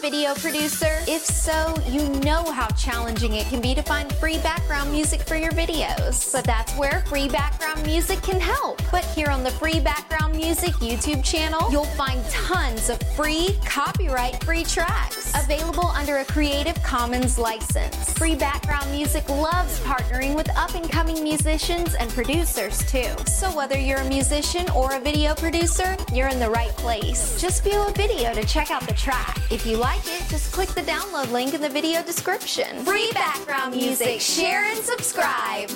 video producer? If so, you know how challenging it can be to find free background music for your videos. But that's where free background music can help. But here on the Free Background Music YouTube channel, you'll find tons of free, copyright free tracks available under a Creative Commons license. Free Background Music loves partnering with up and coming musicians and producers too. So whether you're a musician or a video producer, you're in the right place. Just view a video to check out the track. If you like it, just click the download link in the video description. Free background music, share and subscribe.